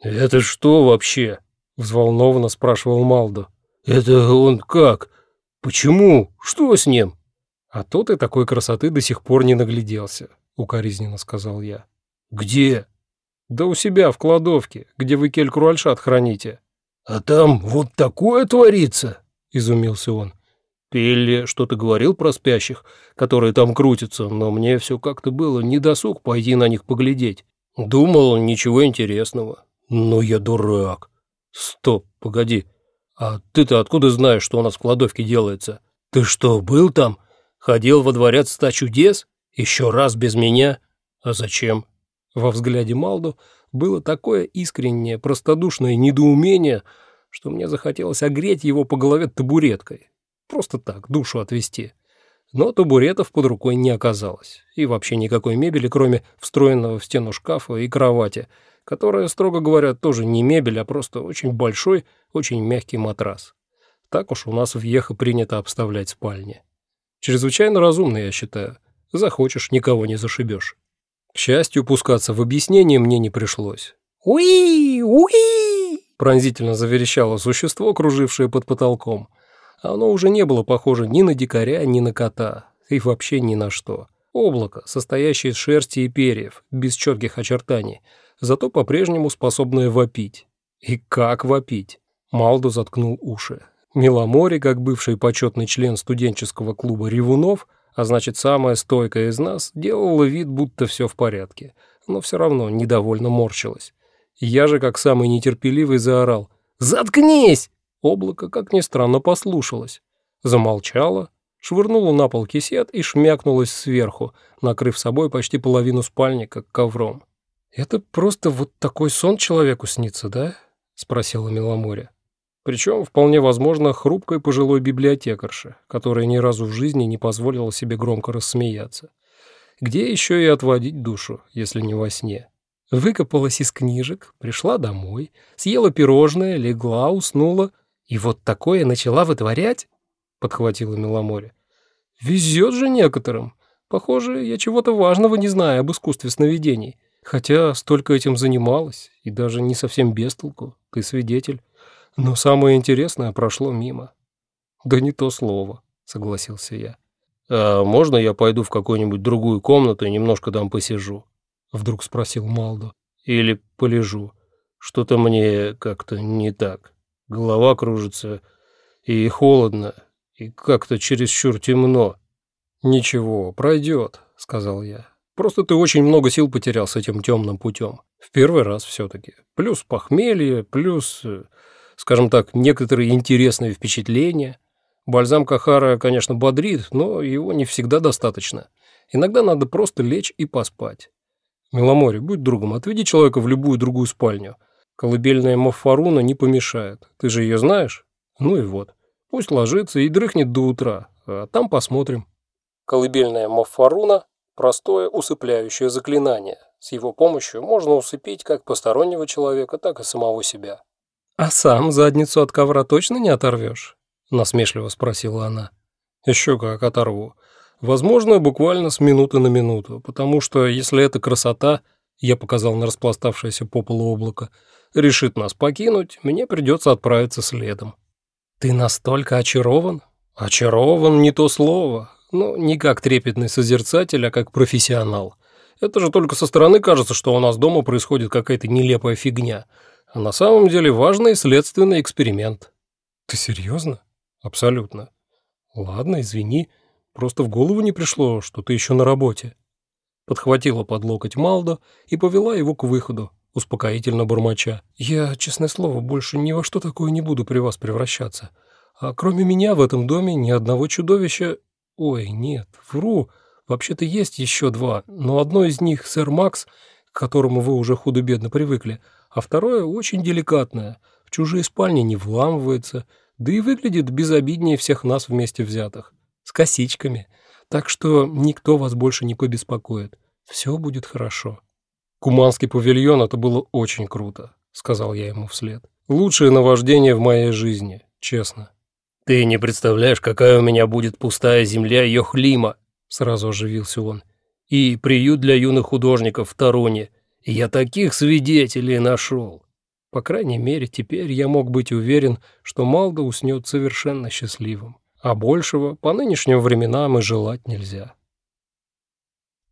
«Это что вообще?» — взволнованно спрашивал Малдо. «Это он как? Почему? Что с ним?» «А то ты такой красоты до сих пор не нагляделся», — укоризненно сказал я. «Где?» «Да у себя, в кладовке, где вы кель-круальшат храните». «А там вот такое творится?» — изумился он. Пелли что-то говорил про спящих, которые там крутятся, но мне все как-то было недосуг пойти на них поглядеть. Думал, ничего интересного. Но я дурак. Стоп, погоди. А ты-то откуда знаешь, что у нас в кладовке делается? Ты что, был там? Ходил во дворец ста чудес? Еще раз без меня? А зачем? Во взгляде Малду было такое искреннее, простодушное недоумение, что мне захотелось огреть его по голове табуреткой. Просто так, душу отвести. Но табуретов под рукой не оказалось. И вообще никакой мебели, кроме встроенного в стену шкафа и кровати, которая, строго говоря, тоже не мебель, а просто очень большой, очень мягкий матрас. Так уж у нас в Ехо принято обставлять спальни. Чрезвычайно разумно, я считаю. Захочешь, никого не зашибешь. К счастью, пускаться в объяснение мне не пришлось. «Уи! Уи!» пронзительно заверещало существо, кружившее под потолком. Оно уже не было похоже ни на дикаря, ни на кота, и вообще ни на что. Облако, состоящее из шерсти и перьев, без четких очертаний, зато по-прежнему способное вопить. И как вопить? Малду заткнул уши. Миломори, как бывший почетный член студенческого клуба «Ревунов», а значит, самая стойкая из нас, делала вид, будто все в порядке, но все равно недовольно морщилась. Я же, как самый нетерпеливый, заорал «Заткнись!» Облако, как ни странно, послушалось. Замолчало, швырнуло на пол кисет и шмякнулось сверху, накрыв собой почти половину спальника ковром. «Это просто вот такой сон человеку снится, да?» — спросила Миломоря. Причем, вполне возможно, хрупкой пожилой библиотекарше, которая ни разу в жизни не позволила себе громко рассмеяться. Где еще и отводить душу, если не во сне? Выкопалась из книжек, пришла домой, съела пирожное, легла, уснула — «И вот такое начала вытворять?» — подхватила Миломоре. «Везет же некоторым. Похоже, я чего-то важного не знаю об искусстве сновидений. Хотя столько этим занималась, и даже не совсем без толку, ты свидетель. Но самое интересное прошло мимо». «Да не то слово», — согласился я. «А можно я пойду в какую-нибудь другую комнату и немножко там посижу?» — вдруг спросил Малдо. «Или полежу. Что-то мне как-то не так». Голова кружится, и холодно, и как-то чересчур темно. «Ничего, пройдет», — сказал я. «Просто ты очень много сил потерял с этим темным путем. В первый раз все-таки. Плюс похмелье, плюс, э, скажем так, некоторые интересные впечатления. Бальзам Кахара, конечно, бодрит, но его не всегда достаточно. Иногда надо просто лечь и поспать. Миломори, будь другом, отведи человека в любую другую спальню. Колыбельная Моффаруна не помешает. Ты же ее знаешь? Ну и вот. Пусть ложится и дрыхнет до утра, а там посмотрим. Колыбельная Моффаруна – простое усыпляющее заклинание. С его помощью можно усыпить как постороннего человека, так и самого себя. «А сам задницу от ковра точно не оторвешь?» – насмешливо спросила она. «Еще как оторву. Возможно, буквально с минуты на минуту, потому что если это красота, я показал на распластавшееся по полу облако, решит нас покинуть, мне придется отправиться следом. Ты настолько очарован? Очарован не то слово, но не как трепетный созерцатель, а как профессионал. Это же только со стороны кажется, что у нас дома происходит какая-то нелепая фигня, а на самом деле важный следственный эксперимент. Ты серьезно? Абсолютно. Ладно, извини, просто в голову не пришло, что ты еще на работе. Подхватила под локоть Малдо и повела его к выходу, успокоительно бормоча. «Я, честное слово, больше ни во что такое не буду при вас превращаться. А кроме меня в этом доме ни одного чудовища... Ой, нет, вру. Вообще-то есть еще два, но одно из них сэр Макс, к которому вы уже худо-бедно привыкли, а второе очень деликатное, в чужие спальни не вламывается, да и выглядит безобиднее всех нас вместе взятых, с косичками. Так что никто вас больше не побеспокоит. Все будет хорошо». «Куманский павильон — это было очень круто», — сказал я ему вслед. «Лучшее наваждение в моей жизни, честно». «Ты не представляешь, какая у меня будет пустая земля Йохлима», — сразу оживился он. «И приют для юных художников в Таруне. Я таких свидетелей нашел». По крайней мере, теперь я мог быть уверен, что Малда уснет совершенно счастливым. А большего по нынешним временам и желать нельзя.